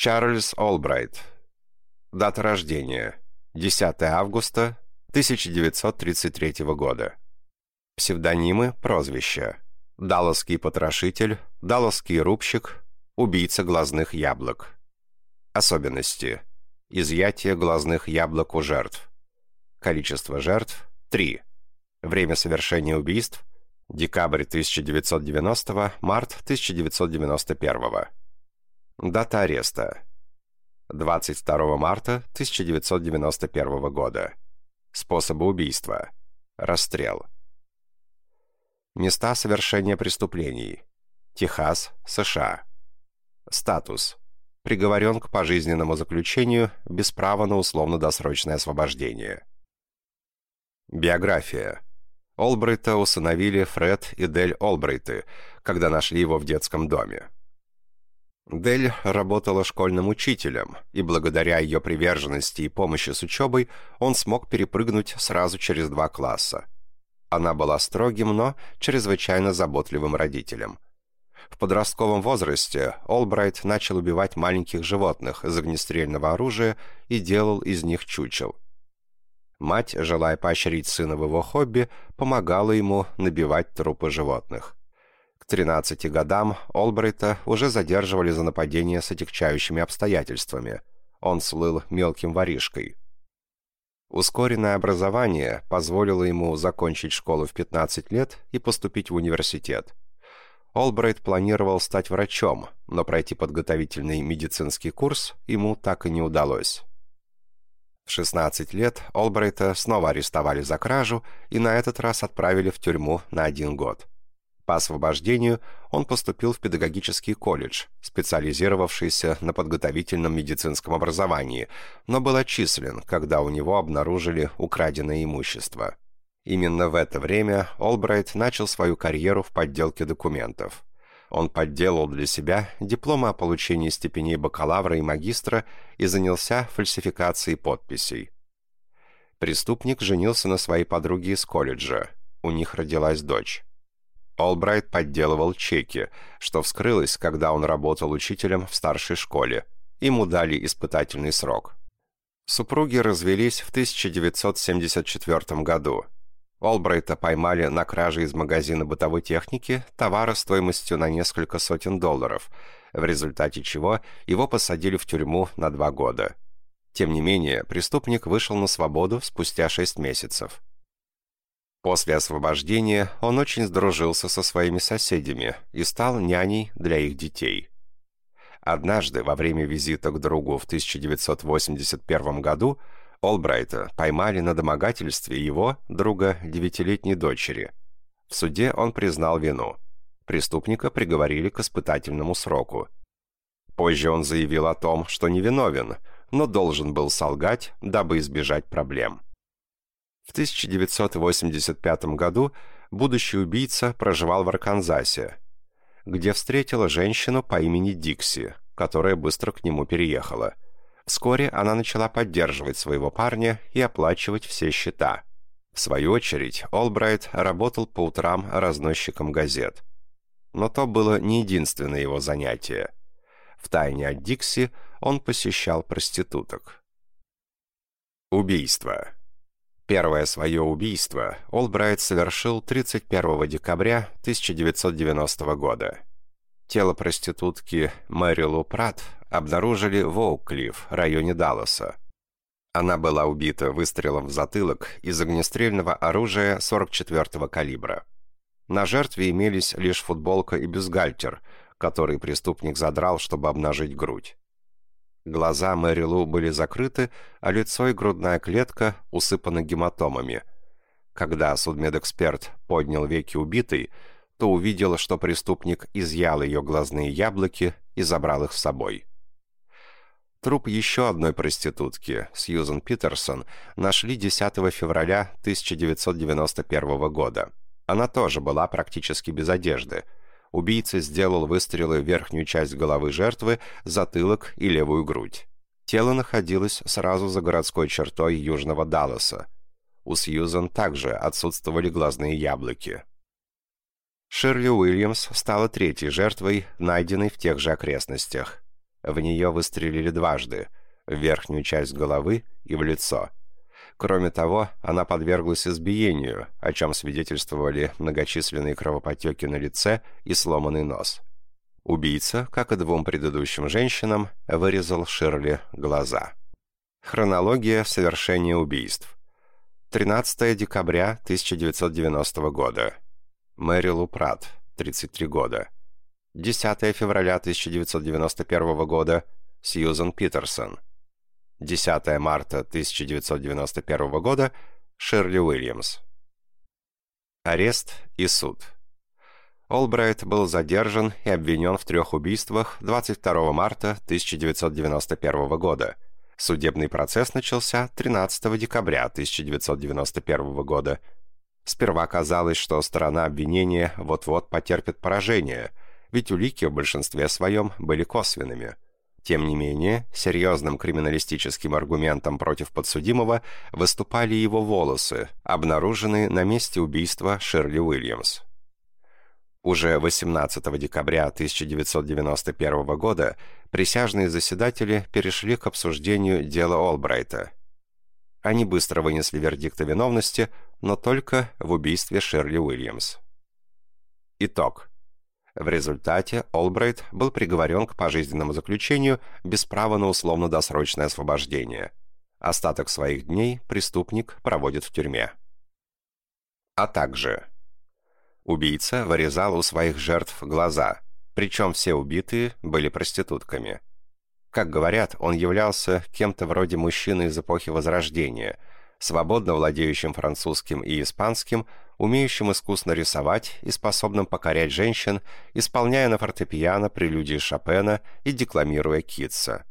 Чарльз Олбрайт. Дата рождения. 10 августа 1933 года. Псевдонимы, прозвища. Далласский потрошитель, Далласский рубщик, убийца глазных яблок. Особенности. Изъятие глазных яблок у жертв. Количество жертв – 3. Время совершения убийств – декабрь 1990, март 1991. Дата ареста. 22 марта 1991 года. Способы убийства. Расстрел. Места совершения преступлений. Техас, США. Статус. Приговорен к пожизненному заключению без права на условно-досрочное освобождение. Биография. Олбрайта усыновили Фред и Дель Олбрайты, когда нашли его в детском доме. Дель работала школьным учителем, и благодаря ее приверженности и помощи с учебой он смог перепрыгнуть сразу через два класса. Она была строгим, но чрезвычайно заботливым родителем. В подростковом возрасте Олбрайт начал убивать маленьких животных из огнестрельного оружия и делал из них чучел. Мать, желая поощрить сына в его хобби, помогала ему набивать трупы животных. 13 годам Олбрайта уже задерживали за нападение с отягчающими обстоятельствами. Он слыл мелким воришкой. Ускоренное образование позволило ему закончить школу в 15 лет и поступить в университет. Олбрайт планировал стать врачом, но пройти подготовительный медицинский курс ему так и не удалось. В 16 лет Олбрайта снова арестовали за кражу и на этот раз отправили в тюрьму на один год. По освобождению он поступил в педагогический колледж, специализировавшийся на подготовительном медицинском образовании, но был отчислен, когда у него обнаружили украденное имущество. Именно в это время Олбрайт начал свою карьеру в подделке документов. Он подделал для себя дипломы о получении степеней бакалавра и магистра и занялся фальсификацией подписей. Преступник женился на своей подруге из колледжа. У них родилась дочь. Олбрайт подделывал чеки, что вскрылось, когда он работал учителем в старшей школе. Ему дали испытательный срок. Супруги развелись в 1974 году. Олбрайта поймали на краже из магазина бытовой техники товара стоимостью на несколько сотен долларов, в результате чего его посадили в тюрьму на два года. Тем не менее, преступник вышел на свободу спустя шесть месяцев. После освобождения он очень сдружился со своими соседями и стал няней для их детей. Однажды, во время визита к другу в 1981 году, Олбрайта поймали на домогательстве его, друга, девятилетней дочери. В суде он признал вину. Преступника приговорили к испытательному сроку. Позже он заявил о том, что невиновен, но должен был солгать, дабы избежать проблем. В 1985 году будущий убийца проживал в Арканзасе, где встретила женщину по имени Дикси, которая быстро к нему переехала. Вскоре она начала поддерживать своего парня и оплачивать все счета. В свою очередь, Олбрайт работал по утрам разносчиком газет. Но то было не единственное его занятие. Втайне от Дикси он посещал проституток. Убийство. Первое свое убийство Олбрайт совершил 31 декабря 1990 года. Тело проститутки Мэри Лу Пратт обнаружили в Оуклифф, районе Далласа. Она была убита выстрелом в затылок из огнестрельного оружия 44-го калибра. На жертве имелись лишь футболка и бюстгальтер, который преступник задрал, чтобы обнажить грудь. Глаза Мэри Лу были закрыты, а лицо и грудная клетка усыпаны гематомами. Когда судмедэксперт поднял веки убитой, то увидел, что преступник изъял ее глазные яблоки и забрал их с собой. Труп еще одной проститутки, Сьюзен Питерсон, нашли 10 февраля 1991 года. Она тоже была практически без одежды – убийца сделал выстрелы в верхнюю часть головы жертвы, затылок и левую грудь. Тело находилось сразу за городской чертой южного Далласа. У Сьюзан также отсутствовали глазные яблоки. Ширли Уильямс стала третьей жертвой, найденной в тех же окрестностях. В нее выстрелили дважды, в верхнюю часть головы и в лицо. Кроме того, она подверглась избиению, о чем свидетельствовали многочисленные кровопотеки на лице и сломанный нос. Убийца, как и двум предыдущим женщинам, вырезал Ширли глаза. Хронология совершения убийств. 13 декабря 1990 года. Мэри Лу Пратт, 33 года. 10 февраля 1991 года. Сьюзан Питерсон. 10 марта 1991 года. Ширли Уильямс. Арест и суд. Олбрайт был задержан и обвинен в трех убийствах 22 марта 1991 года – Судебный процесс начался 13 декабря 1991 года. Сперва казалось, что сторона обвинения вот-вот потерпит поражение, ведь улики в большинстве своем были косвенными. Тем не менее, серьезным криминалистическим аргументом против подсудимого выступали его волосы, обнаруженные на месте убийства Ширли Уильямс. Уже 18 декабря 1991 года присяжные заседатели перешли к обсуждению дела Олбрайта. Они быстро вынесли вердикт о виновности, но только в убийстве Шерли Уильямс. Итог. В результате Олбрайт был приговорен к пожизненному заключению без права на условно-досрочное освобождение. Остаток своих дней преступник проводит в тюрьме. А также Убийца вырезал у своих жертв глаза, причем все убитые были проститутками. Как говорят, он являлся кем-то вроде мужчины из эпохи Возрождения, свободно владеющим французским и испанским, умеющим искусно рисовать и способным покорять женщин, исполняя на фортепиано прелюдии Шопена и декламируя Китса.